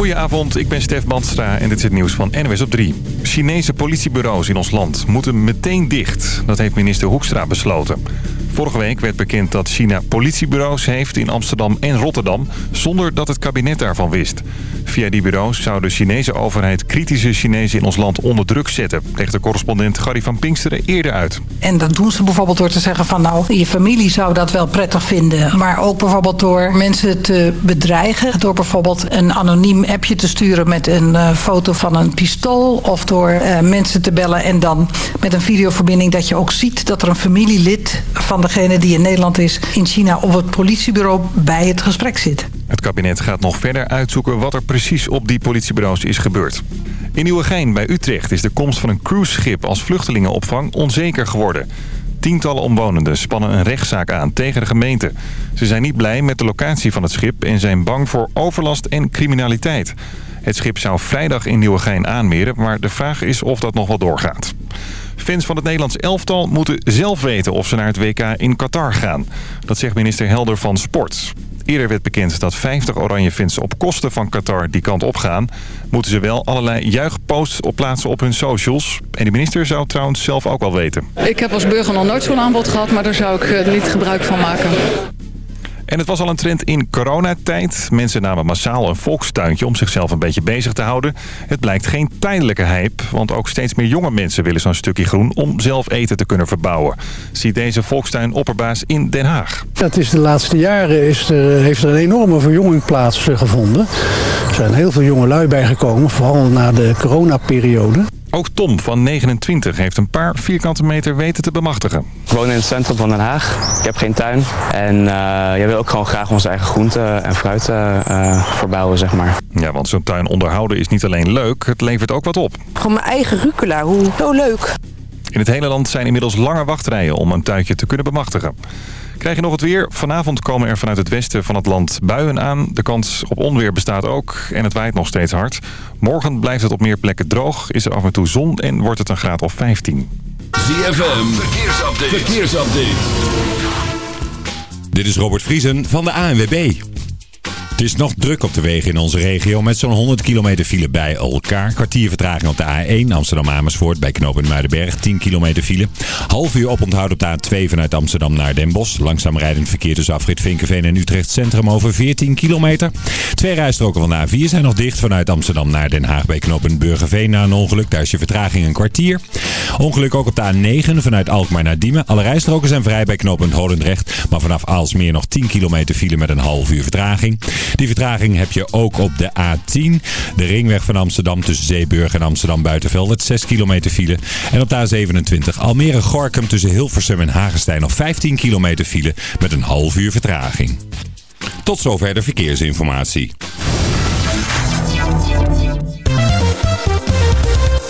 Goedenavond, ik ben Stef Bandstra en dit is het nieuws van NWS op 3. Chinese politiebureaus in ons land moeten meteen dicht. Dat heeft minister Hoekstra besloten. Vorige week werd bekend dat China politiebureaus heeft in Amsterdam en Rotterdam... zonder dat het kabinet daarvan wist. Via die bureaus zou de Chinese overheid kritische Chinezen in ons land onder druk zetten... legt de correspondent Gary van Pinksteren eerder uit. En dat doen ze bijvoorbeeld door te zeggen van nou, je familie zou dat wel prettig vinden. Maar ook bijvoorbeeld door mensen te bedreigen. Door bijvoorbeeld een anoniem appje te sturen met een uh, foto van een pistool. Of door uh, mensen te bellen en dan met een videoverbinding dat je ook ziet dat er een familielid van degene die in Nederland is in China op het politiebureau bij het gesprek zit. Het kabinet gaat nog verder uitzoeken wat er precies op die politiebureaus is gebeurd. In Nieuwegein bij Utrecht is de komst van een cruiseschip als vluchtelingenopvang onzeker geworden. Tientallen omwonenden spannen een rechtszaak aan tegen de gemeente. Ze zijn niet blij met de locatie van het schip en zijn bang voor overlast en criminaliteit. Het schip zou vrijdag in Nieuwegein aanmeren, maar de vraag is of dat nog wel doorgaat. Fans van het Nederlands elftal moeten zelf weten of ze naar het WK in Qatar gaan. Dat zegt minister Helder van Sport. Eerder werd bekend dat 50 oranje fans op kosten van Qatar die kant op gaan. Moeten ze wel allerlei juichposts op plaatsen op hun socials. En de minister zou trouwens zelf ook wel weten. Ik heb als burger nog nooit zo'n aanbod gehad, maar daar zou ik niet gebruik van maken. En het was al een trend in coronatijd. Mensen namen massaal een volkstuintje om zichzelf een beetje bezig te houden. Het blijkt geen tijdelijke hype, want ook steeds meer jonge mensen willen zo'n stukje groen om zelf eten te kunnen verbouwen. Ziet deze volkstuin opperbaas in Den Haag. Het is de laatste jaren is er, heeft er een enorme verjonging plaatsgevonden. Er zijn heel veel jonge lui bijgekomen, vooral na de coronaperiode. Ook Tom van 29 heeft een paar vierkante meter weten te bemachtigen. Ik woon in het centrum van Den Haag. Ik heb geen tuin. En uh, jij wil ook gewoon graag onze eigen groenten en fruit uh, verbouwen, zeg maar. Ja, want zo'n tuin onderhouden is niet alleen leuk, het levert ook wat op. Gewoon mijn eigen rucola, hoe zo leuk. In het hele land zijn inmiddels lange wachtrijen om een tuintje te kunnen bemachtigen. Krijg je nog het weer? Vanavond komen er vanuit het westen van het land buien aan. De kans op onweer bestaat ook en het waait nog steeds hard. Morgen blijft het op meer plekken droog, is er af en toe zon en wordt het een graad of 15. ZFM, verkeersupdate. verkeersupdate. Dit is Robert Vriesen van de ANWB. Het is nog druk op de wegen in onze regio met zo'n 100 kilometer file bij elkaar. Kwartier vertraging op de A1 Amsterdam-Amersfoort bij knooppunt Muidenberg. 10 kilometer file. Half uur oponthoud op de A2 vanuit Amsterdam naar Den Bosch. Langzaam rijdend verkeer tussen afrit Vinkenveen en Utrecht Centrum over 14 kilometer. Twee rijstroken van de A4 zijn nog dicht vanuit Amsterdam naar Den Haag bij knooppunt Burgerveen na een ongeluk. Daar is je vertraging een kwartier. Ongeluk ook op de A9 vanuit Alkmaar naar Diemen. Alle rijstroken zijn vrij bij knooppunt Holendrecht. Maar vanaf Aalsmeer nog 10 kilometer file met een half uur vertraging. Die vertraging heb je ook op de A10. De ringweg van Amsterdam tussen Zeeburg en Amsterdam Buitenveld. Het 6 kilometer file. En op de A27 Almere-Gorkum tussen Hilversum en Hagestein nog 15 kilometer file met een half uur vertraging. Tot zover de verkeersinformatie.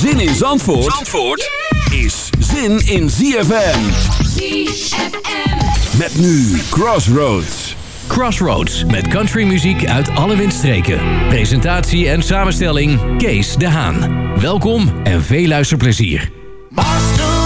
Zin in Zandvoort, Zandvoort is zin in ZFM. ZFM. Met nu Crossroads. Crossroads met countrymuziek uit alle windstreken. Presentatie en samenstelling Kees de Haan. Welkom en veel luisterplezier. and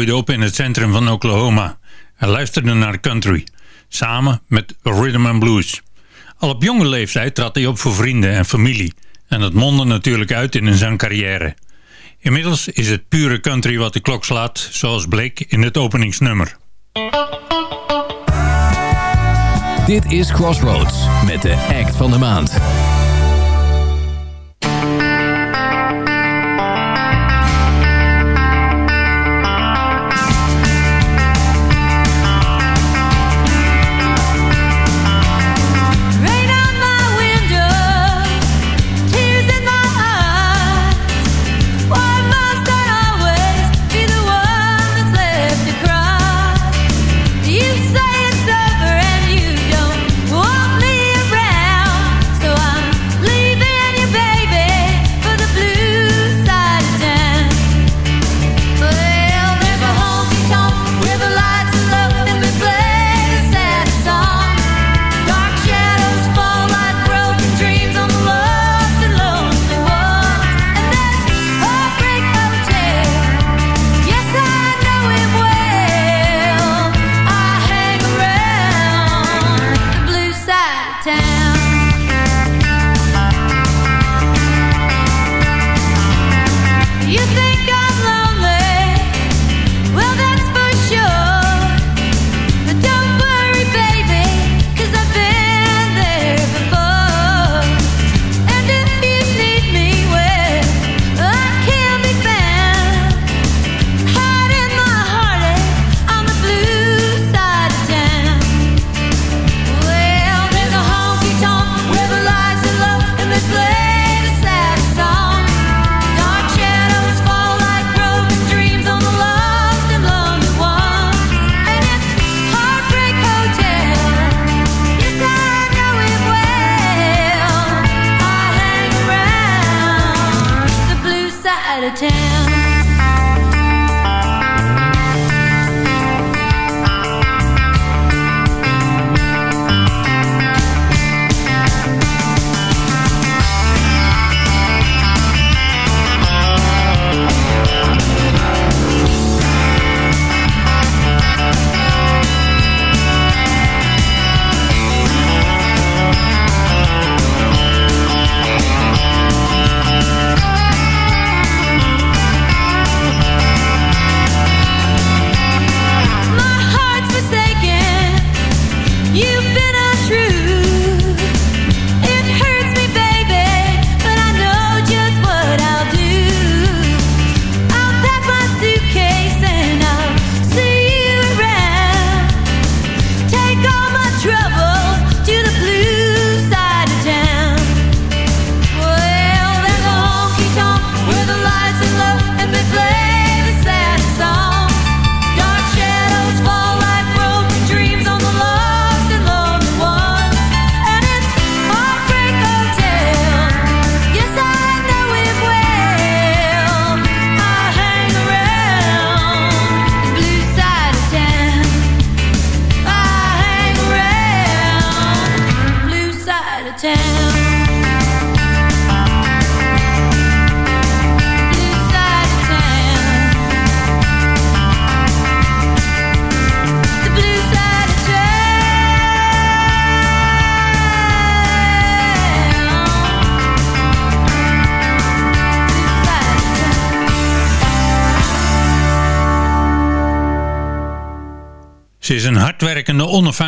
groeide op in het centrum van Oklahoma en luisterde naar country, samen met rhythm and blues. Al op jonge leeftijd trad hij op voor vrienden en familie en dat mondde natuurlijk uit in een zangcarrière. Inmiddels is het pure country wat de klok slaat, zoals bleek in het openingsnummer. Dit is Crossroads met de act van de maand.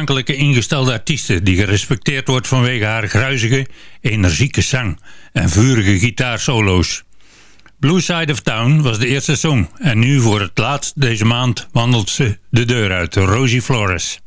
Onafhankelijke ingestelde artieste die gerespecteerd wordt vanwege haar gruizige, energieke zang en vurige gitaarsolo's. Blue Side of Town was de eerste song en nu voor het laatst deze maand wandelt ze de deur uit, Rosie Flores.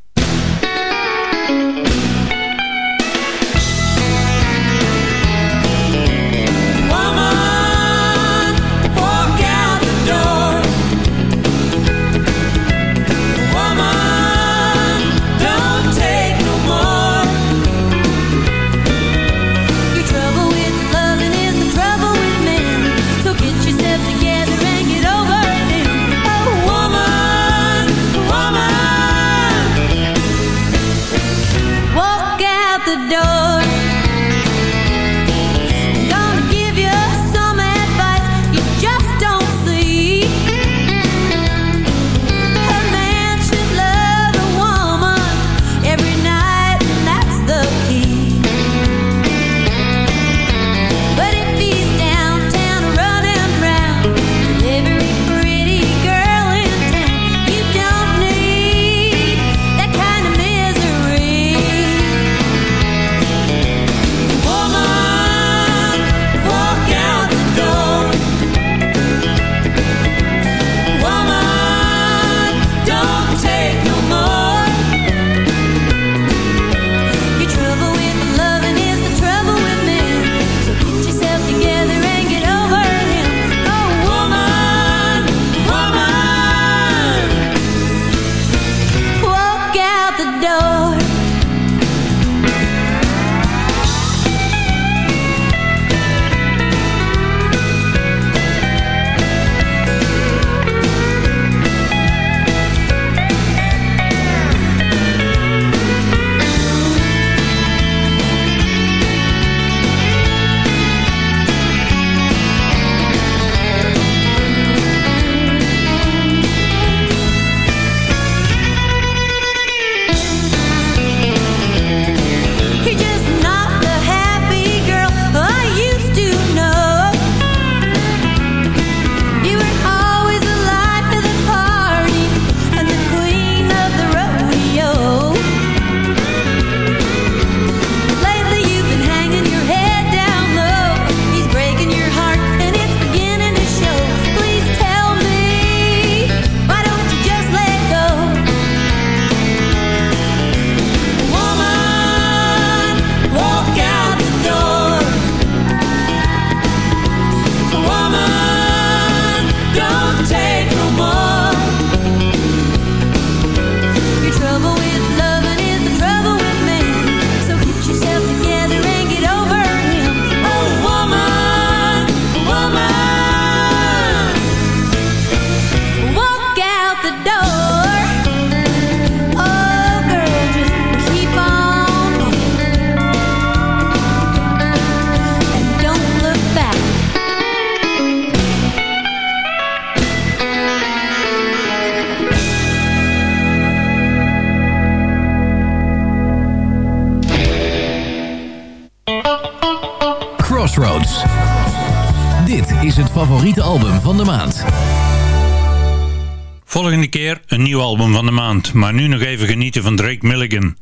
Maar nu nog even genieten van Drake Milligan.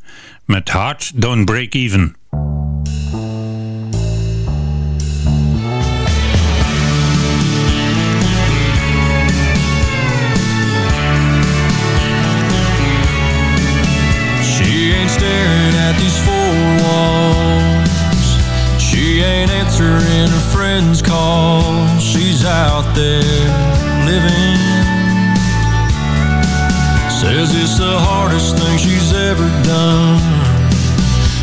Met Heart Don't Break Even. She ain't staring at these four walls. She ain't answering her friends' calls. She's out there living. Says it's the hardest thing she's ever done.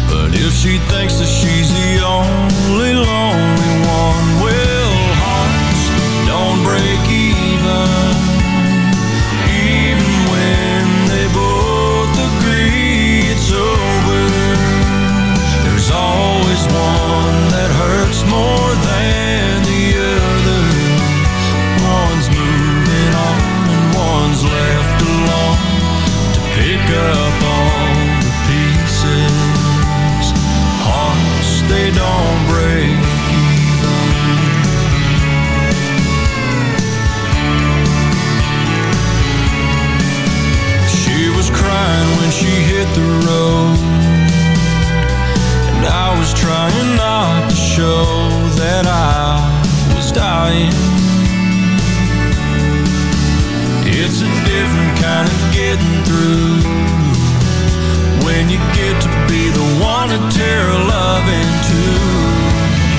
But if she thinks that she's the only lonely one, well, hearts don't break even. Even when they both agree it's over, there's always one that hurts more she hit the road. And I was trying not to show that I was dying. It's a different kind of getting through. When you get to be the one to tear a love in two.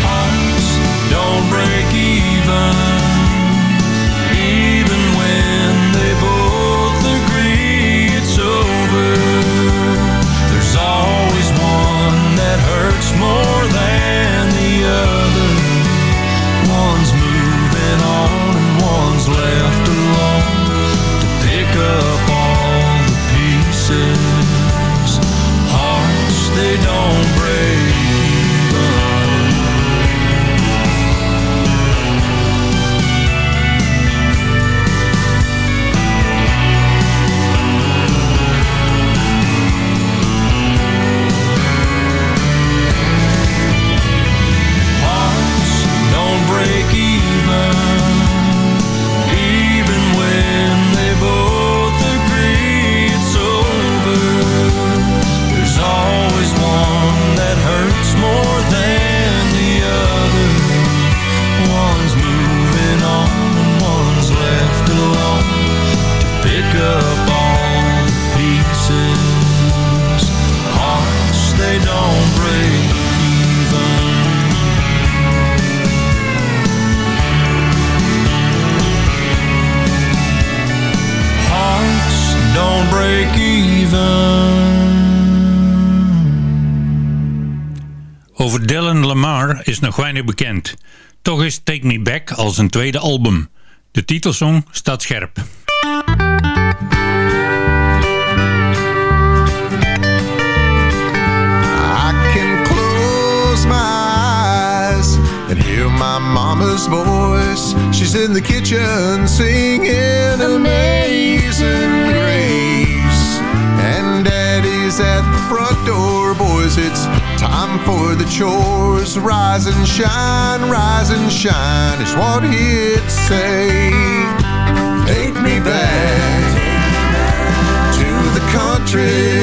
Hearts don't break. Even weinig bekend. Toch is Take Me Back al zijn tweede album. De titelsong staat scherp. I can close my eyes and hear my mama's voice. She's in the kitchen singing Amazing Grace. And daddy's at the front door, It's time for the chores. Rise and shine, rise and shine is what he'd say. Take me back to the country.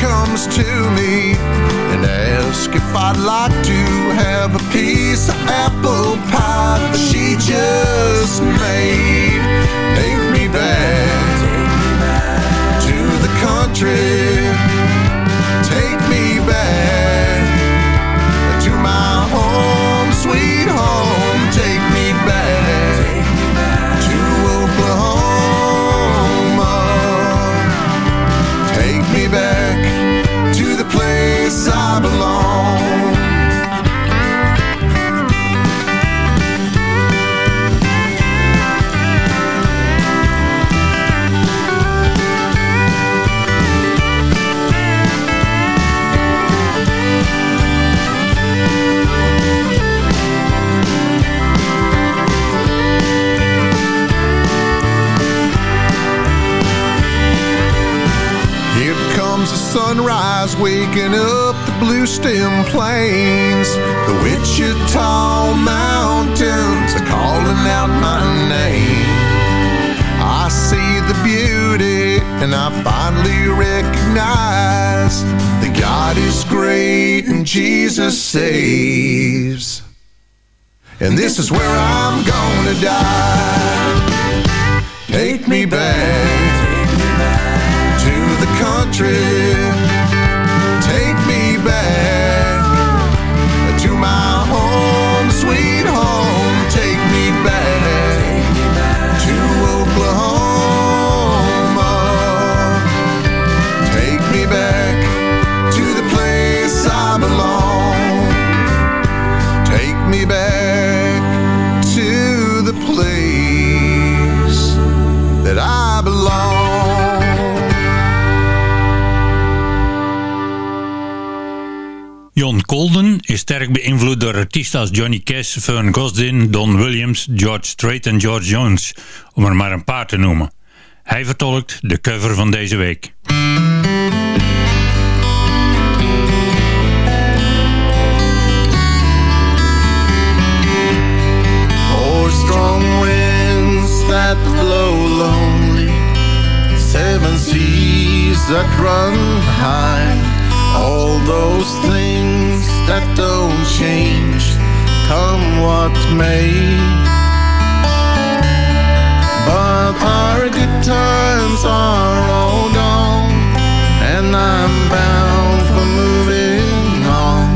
Comes to me and asks if I'd like to have a piece of apple pie. She just waking up the blue stem plains. The Wichita Mountains are calling out my name. I see the beauty and I finally recognize that God is great and Jesus saves. And this is where I'm gonna die. Take me back to the country. Sterk beïnvloed door artiesten als Johnny Cash, Vern Gosdin, Don Williams, George Strait en George Jones, om er maar een paar te noemen. Hij vertolkt de cover van deze week. Four strong winds that blow lonely, seven seas that run high. All those things that don't change, come what may. But our good times are all gone, and I'm bound for moving on.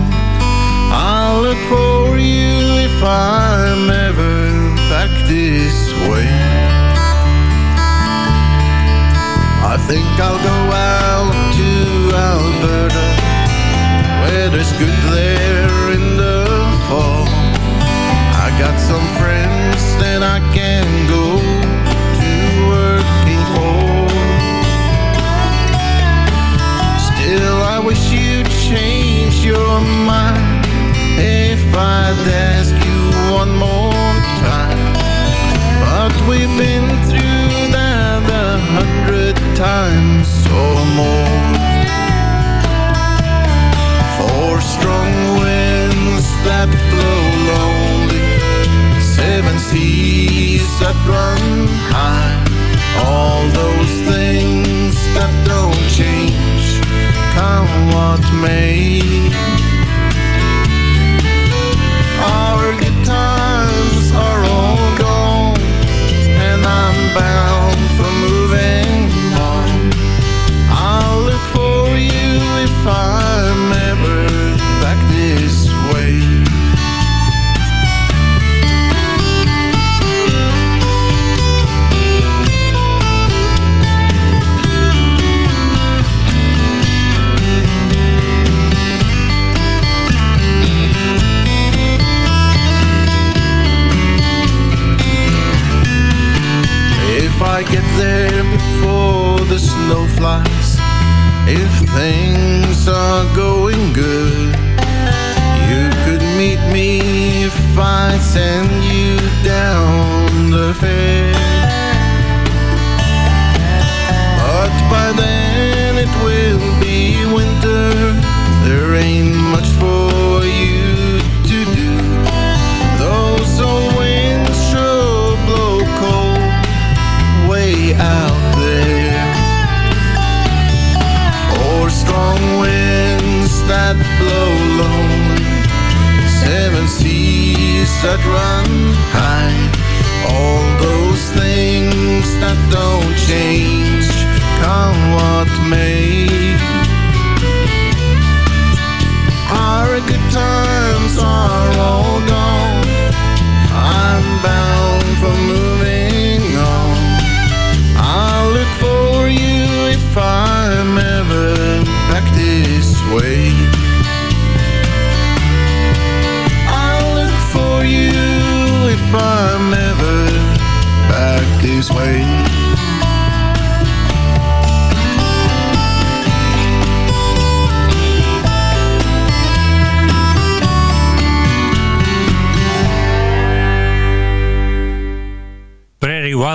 I'll look for you if I'm ever back this way. I think I'll go out there's good there in the fall. I got some friends that I can go to working for. Still, I wish you'd change your mind if I'd ask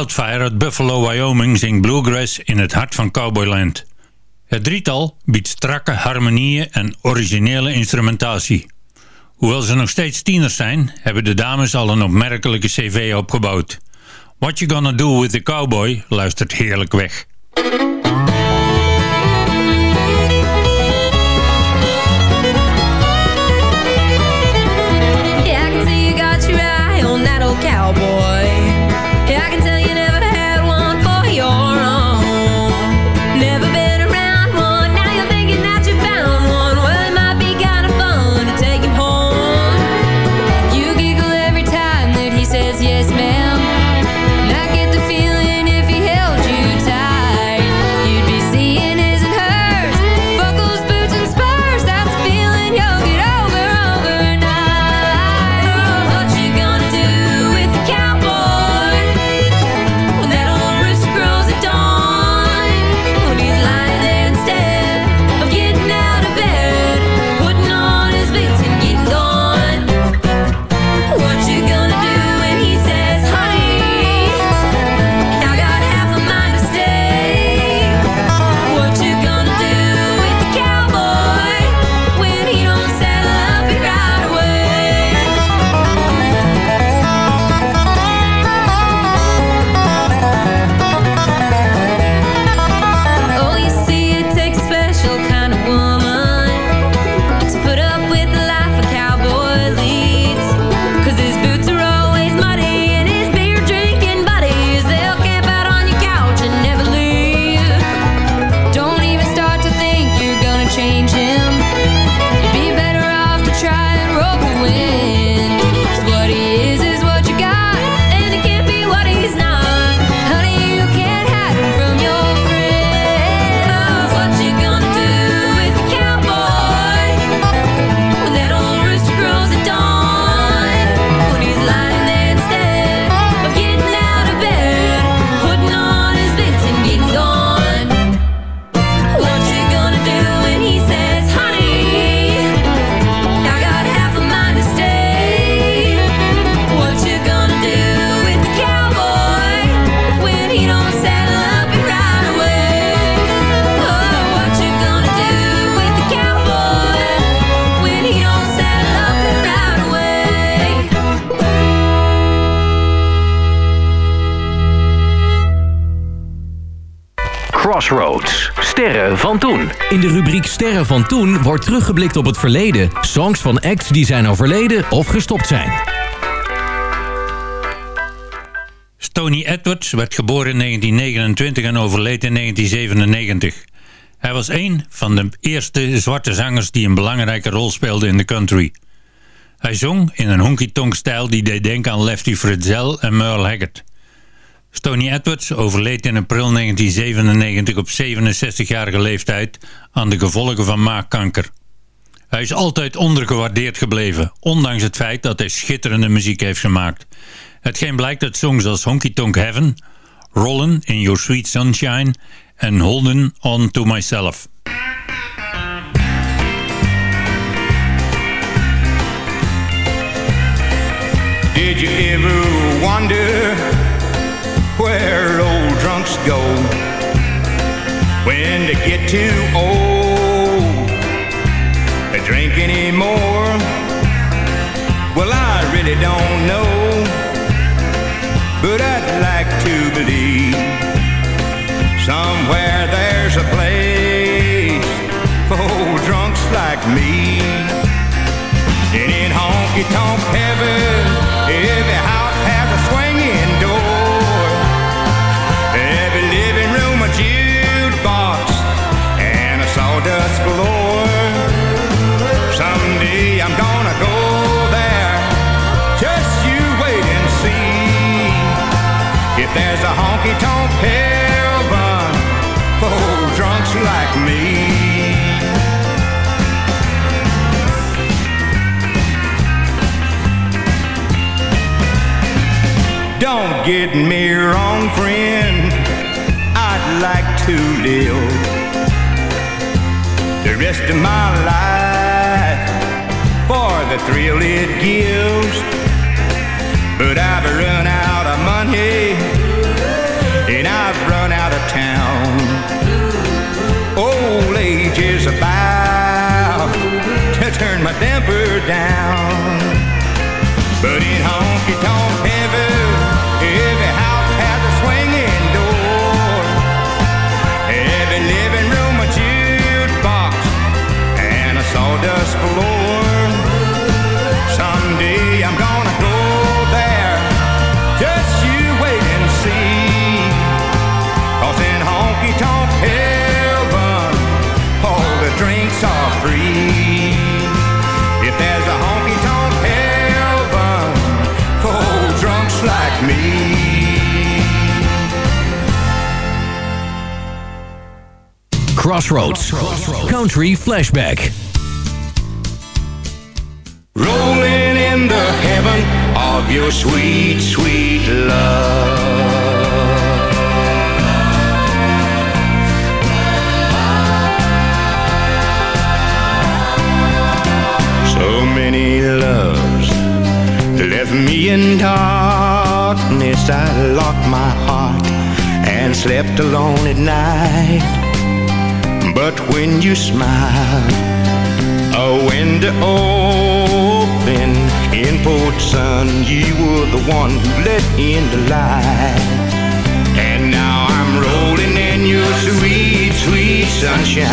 Wildfire uit Buffalo, Wyoming zingt bluegrass in het hart van Cowboyland. Het drietal biedt strakke harmonieën en originele instrumentatie. Hoewel ze nog steeds tieners zijn, hebben de dames al een opmerkelijke cv opgebouwd. What You Gonna Do With The Cowboy luistert heerlijk weg. Van toen wordt teruggeblikt op het verleden. Songs van acts die zijn overleden of gestopt zijn. Tony Edwards werd geboren in 1929 en overleed in 1997. Hij was een van de eerste zwarte zangers die een belangrijke rol speelde in de country. Hij zong in een honky-tonk stijl die deed denken aan Lefty Fritzell en Merle Haggard. Tony Edwards overleed in april 1997 op 67-jarige leeftijd aan de gevolgen van maagkanker. Hij is altijd ondergewaardeerd gebleven, ondanks het feit dat hij schitterende muziek heeft gemaakt. Hetgeen blijkt uit songs als Honky Tonk Heaven, Rollin' in Your Sweet Sunshine en Holdin' On To Myself. Did you ever wonder when they get too old to drink anymore? Well, I really don't know, but I'd like to believe somewhere there's a place for old drunks like me. And in honky tonk get me wrong, friend. I'd like to live the rest of my life for the thrill it gives. But I've run out of money Crossroads. Country Flashback. Rolling in the heaven of your sweet, sweet love. So many loves left me in darkness. I locked my heart and slept alone at night. When you smile. a window open in Port Sun. You were the one who let in the light. And now I'm rolling in your sweet, sweet sunshine.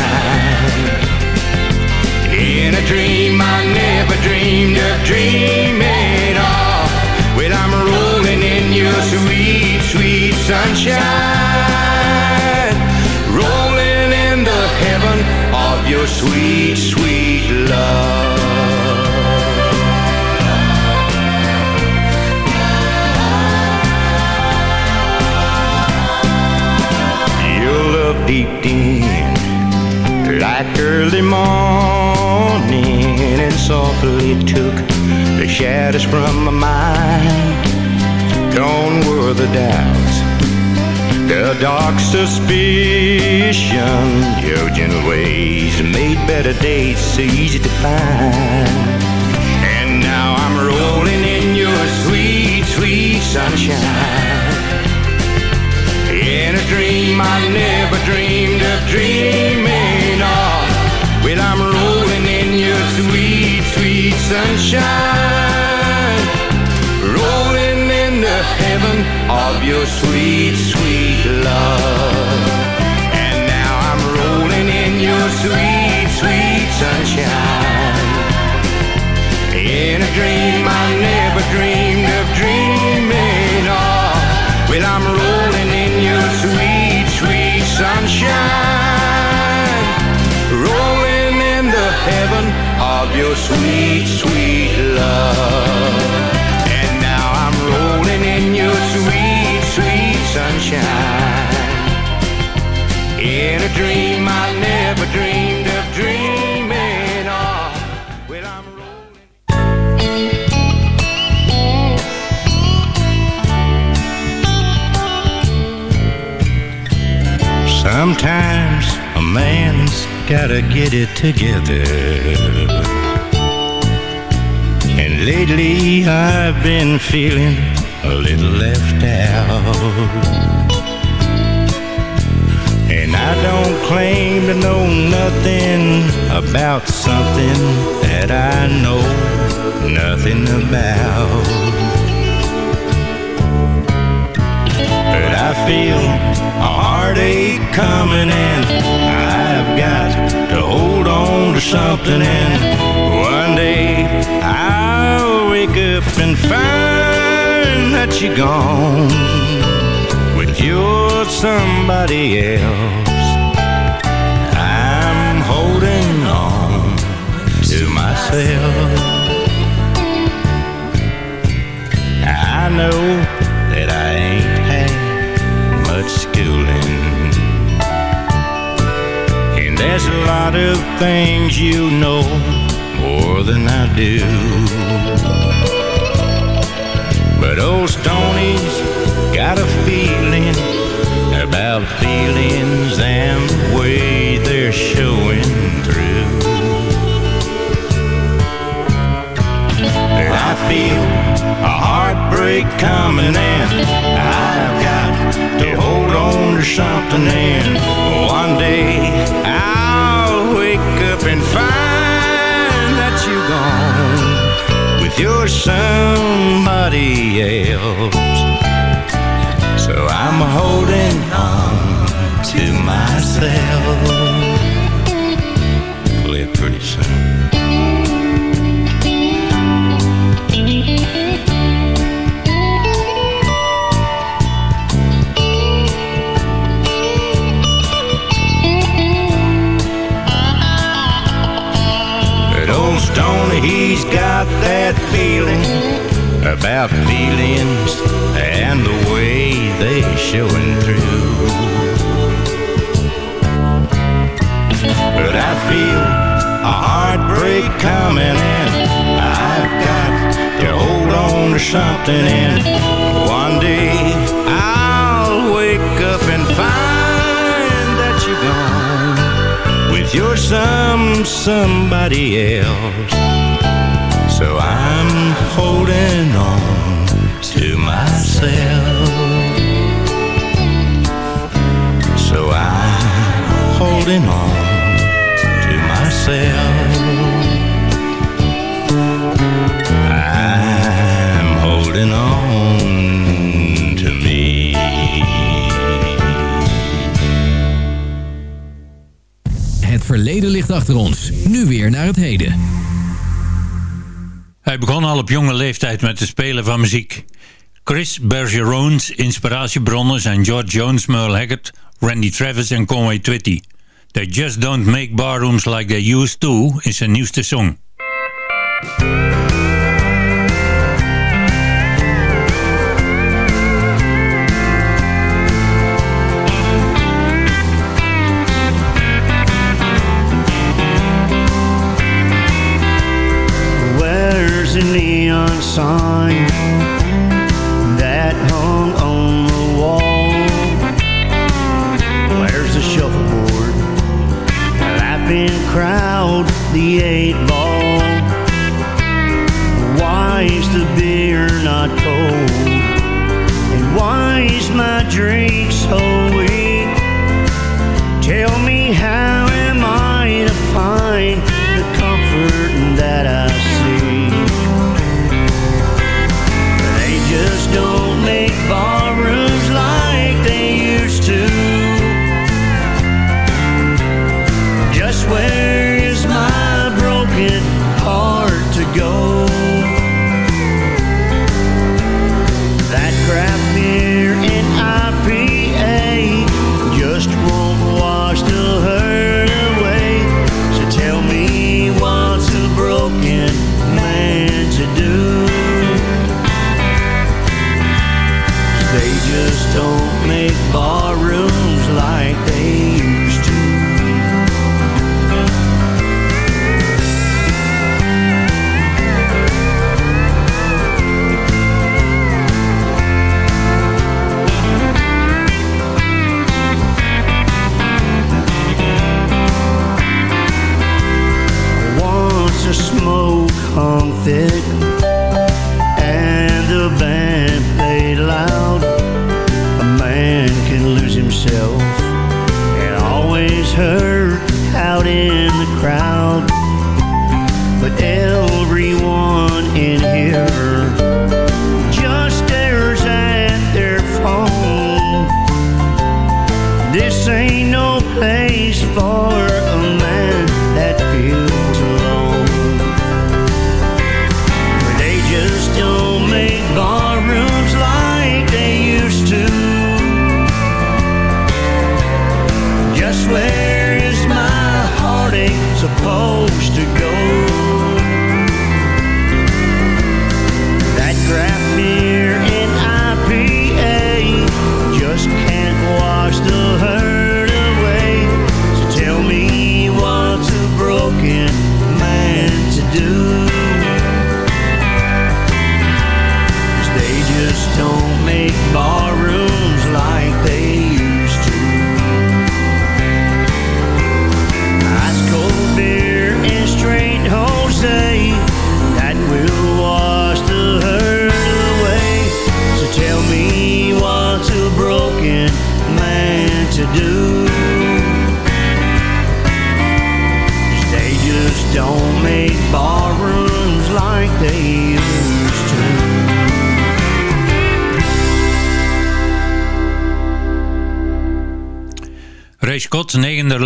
In a dream I never dreamed of dreaming of. Well, I'm rolling in your sweet, sweet sunshine. Of your sweet, sweet love. Your love deep in like early morning and softly took the shadows from my mind. Gone were the doubts, the dark suspicion. Your gentle ways made better days so easy to find. And now I'm rolling in your sweet, sweet sunshine. In a dream I never dreamed of dreaming of. Well, I'm rolling in your sweet, sweet sunshine. Rolling heaven of your sweet, sweet love. And now I'm rolling in your sweet, sweet sunshine. In a dream I never dreamed of dreaming of. Well, I'm rolling in your sweet, sweet sunshine. Rolling in the heaven of your sweet, sweet love. Sunshine. In a dream I never dreamed of dreaming of. Well, I'm rolling. Sometimes a man's gotta get it together. And lately I've been feeling a little left out. And I don't claim to know nothing about something that I know nothing about. But I feel a heartache coming and I've got to hold on to something and one day I'll wake up and find that you're gone with your somebody else. I'm holding on to myself. I know that I ain't had much schooling. And there's a lot of things you know more than I do. But old Stoney's got a feeling about feelings and the way they're showing through. I feel a heartbreak coming and I've got to hold on to something and one day I'll wake up and find that you're gone with your somebody else. So I'm holding on to myself. It pretty soon. But old Stoney, he's got that feeling about feelings and the way they showing through. But I feel a heartbreak coming and I've got to hold on to something and one day I'll wake up and find that you're gone with your some somebody else. So I'm holding on to myself. So I'm holding on to myself. I'm holding on to me. Het verleden ligt achter ons. Nu weer naar het heden. Hij begon al op jonge leeftijd met het spelen van muziek. Chris Bergeron's inspiratiebronnen zijn George Jones, Merle Haggard, Randy Travis en Conway Twitty. They Just Don't Make Barrooms Like They Used To is zijn nieuwste song.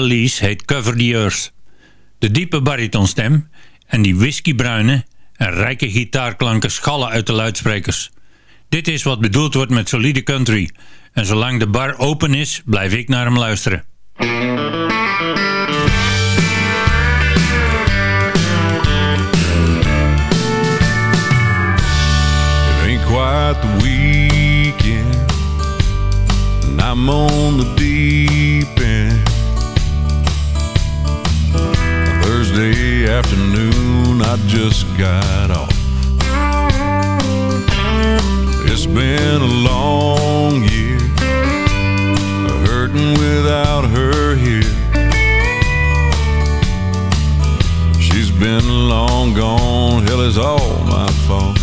Release heet Cover the Earth. De diepe baritonstem en die whiskybruine en rijke gitaarklanken schallen uit de luidsprekers. Dit is wat bedoeld wordt met solide country. En zolang de bar open is, blijf ik naar hem luisteren. Quite the weekend, Afternoon, I just got off. It's been a long year, hurting without her here. She's been long gone, hell is all my fault.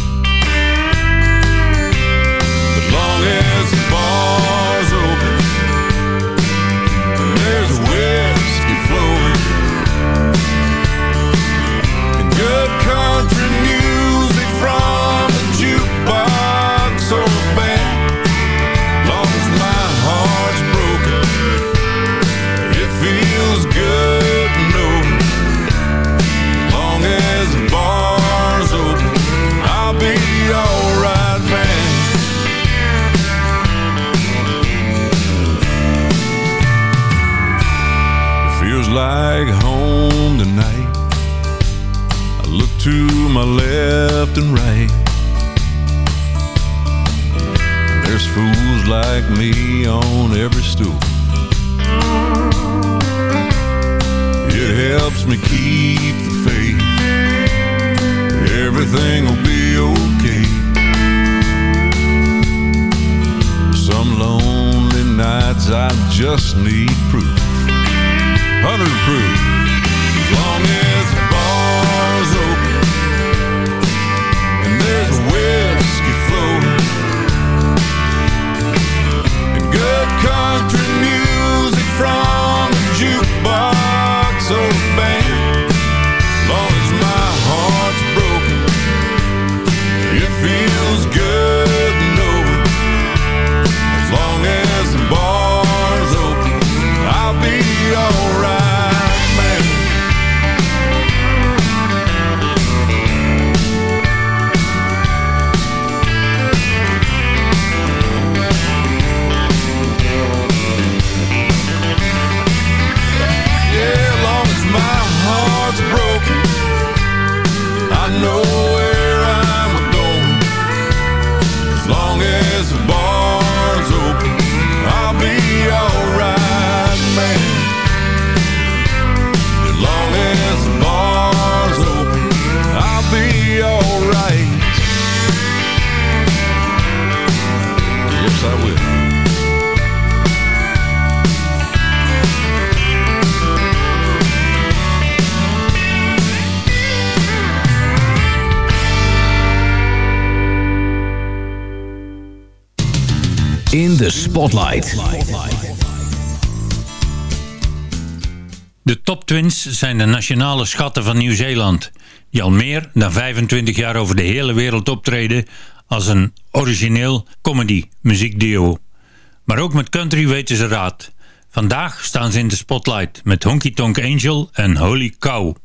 Spotlight. De Top Twins zijn de nationale schatten van Nieuw-Zeeland, die al meer dan 25 jaar over de hele wereld optreden als een origineel comedy muziekduo. Maar ook met country weten ze raad. Vandaag staan ze in de spotlight met Honky Tonk Angel en Holy Cow.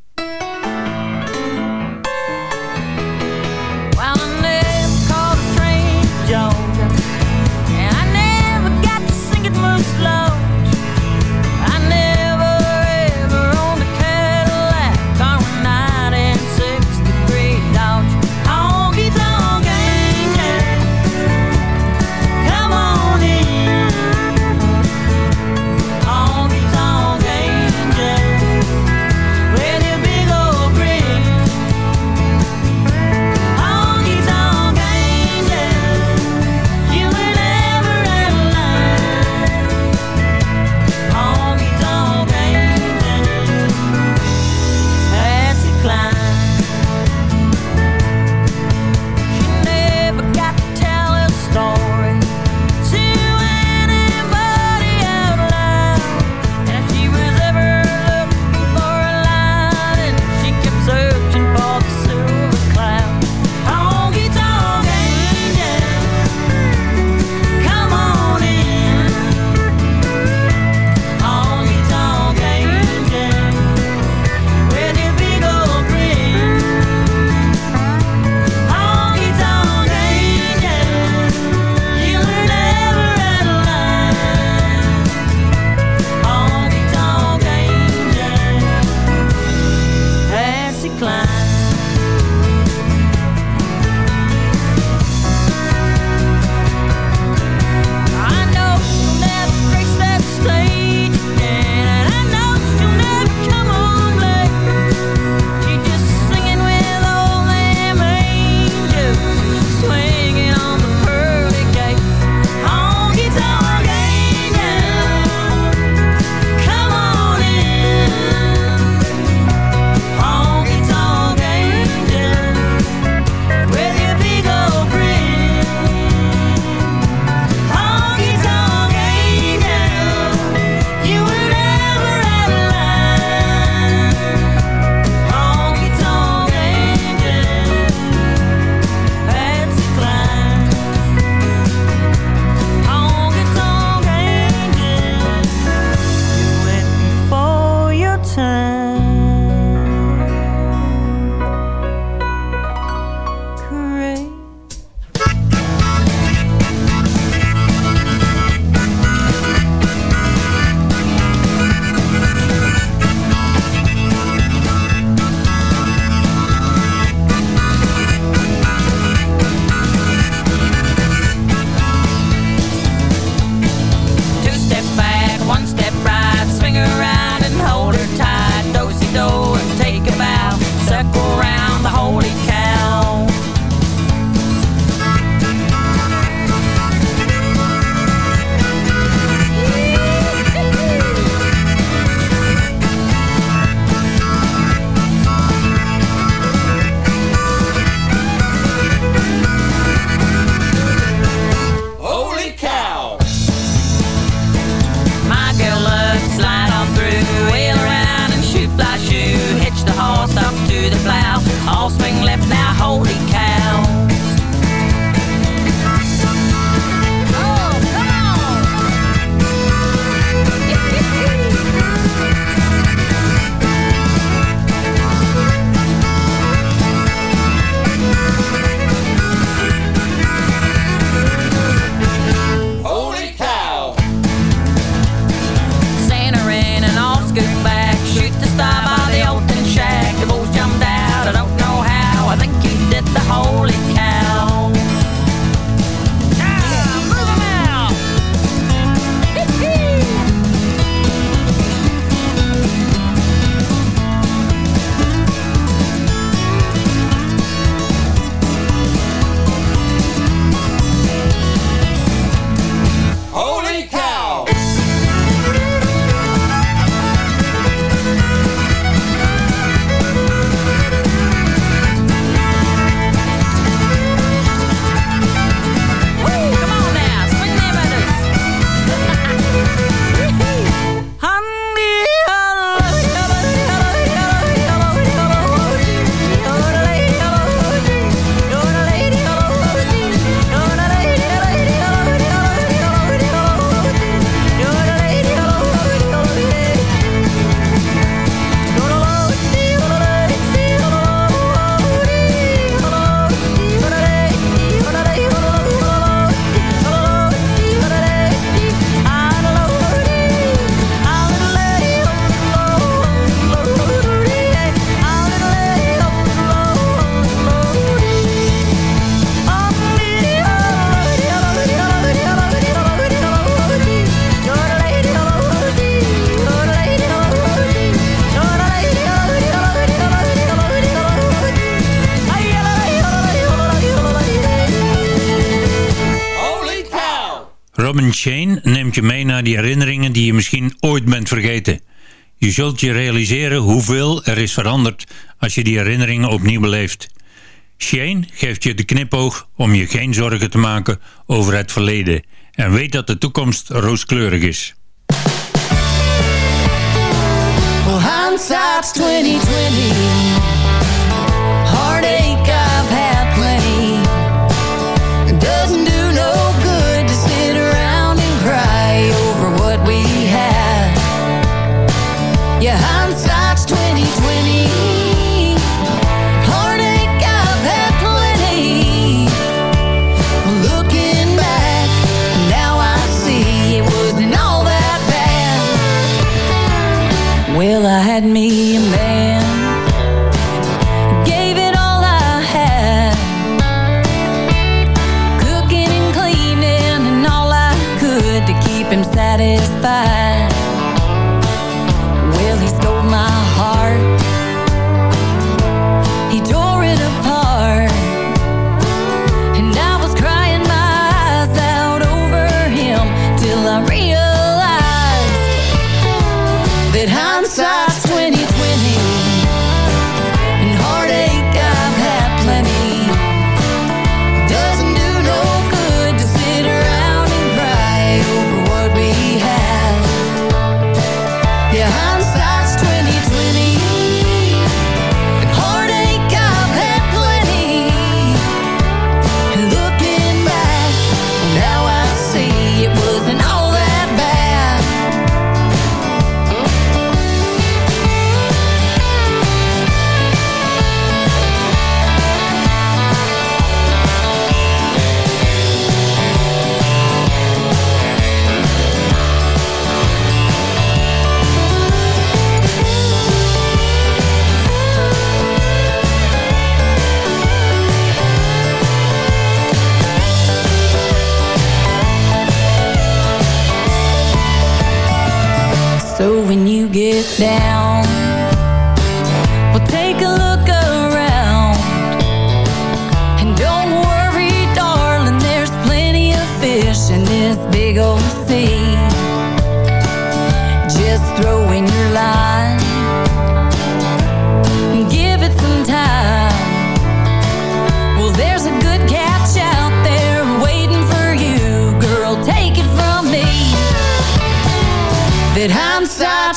Herinneringen die je misschien ooit bent vergeten. Je zult je realiseren hoeveel er is veranderd als je die herinneringen opnieuw beleeft. Shane geeft je de knipoog om je geen zorgen te maken over het verleden en weet dat de toekomst rooskleurig is. Had me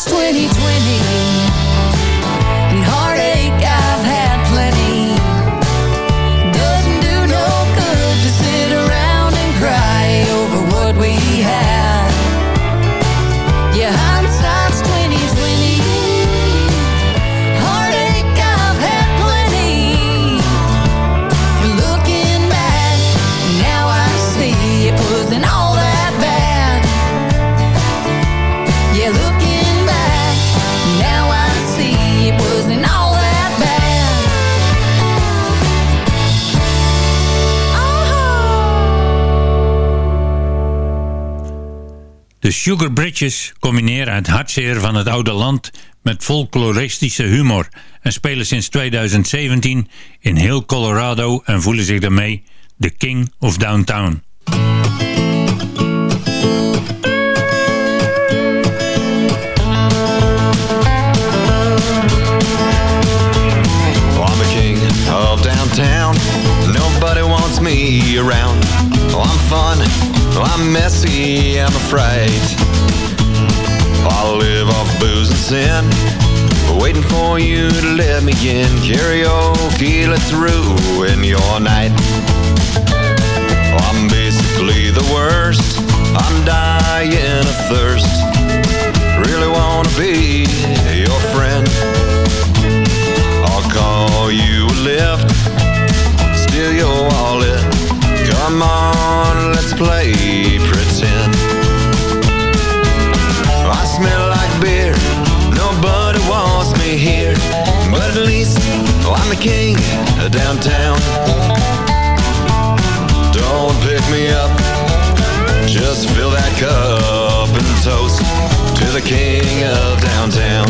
2020 Sugar Bridges combineren het hartzeer van het oude land met folkloristische humor en spelen sinds 2017 in heel Colorado en voelen zich daarmee de king of downtown. Oh, I'm a king of downtown. Nobody wants me around. Oh, I'm fun. I'm messy. I'm afraid. I live off booze and sin. Waiting for you to let me in. Karaoke, let's ruin your night. I'm basically the worst. I'm dying of thirst. Really wanna be your friend. I'll call you a lift, steal your wallet. Come on, play pretend. I smell like beer, nobody wants me here. But at least I'm the king of downtown. Don't pick me up, just fill that cup and toast to the king of downtown.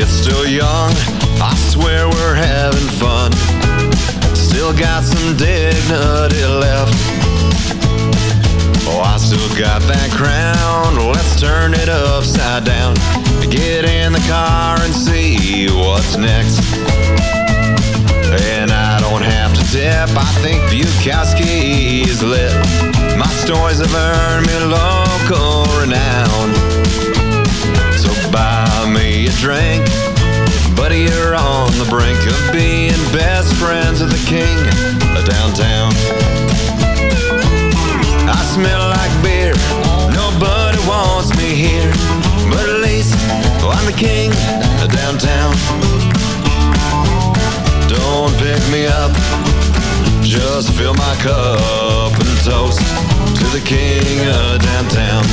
It's still young, I swear we're having fun. Still got some dignity left. Oh, I still got that crown, let's turn it upside down. Get in the car and see what's next. And I don't have to tip, I think Bukowski is lit. My stories have earned me local renown. A drink. Buddy, you're on the brink of being best friends with the king of downtown. I smell like beer. Nobody wants me here. But at least I'm the king of downtown. Don't pick me up. Just fill my cup and toast to the king of downtown.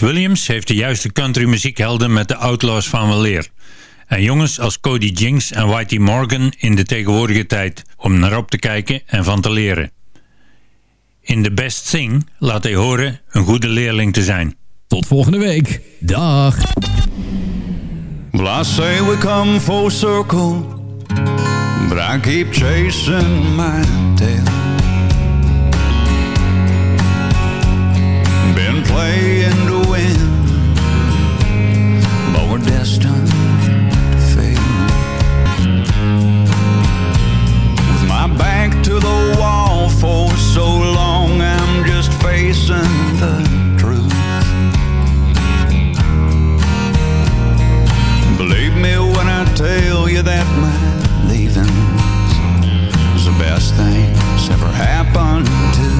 Williams heeft de juiste country muziekhelden met de Outlaws van weleer. En jongens als Cody Jinks en Whitey Morgan in de tegenwoordige tijd om naar op te kijken en van te leren. In The Best Thing laat hij horen een goede leerling te zijn. Tot volgende week. Dag. Well, I say we come full circle, but I keep chasing my tail. Been playing With my back to the wall for so long, I'm just facing the truth. Believe me when I tell you that my leaving's is the best thing that's ever happened to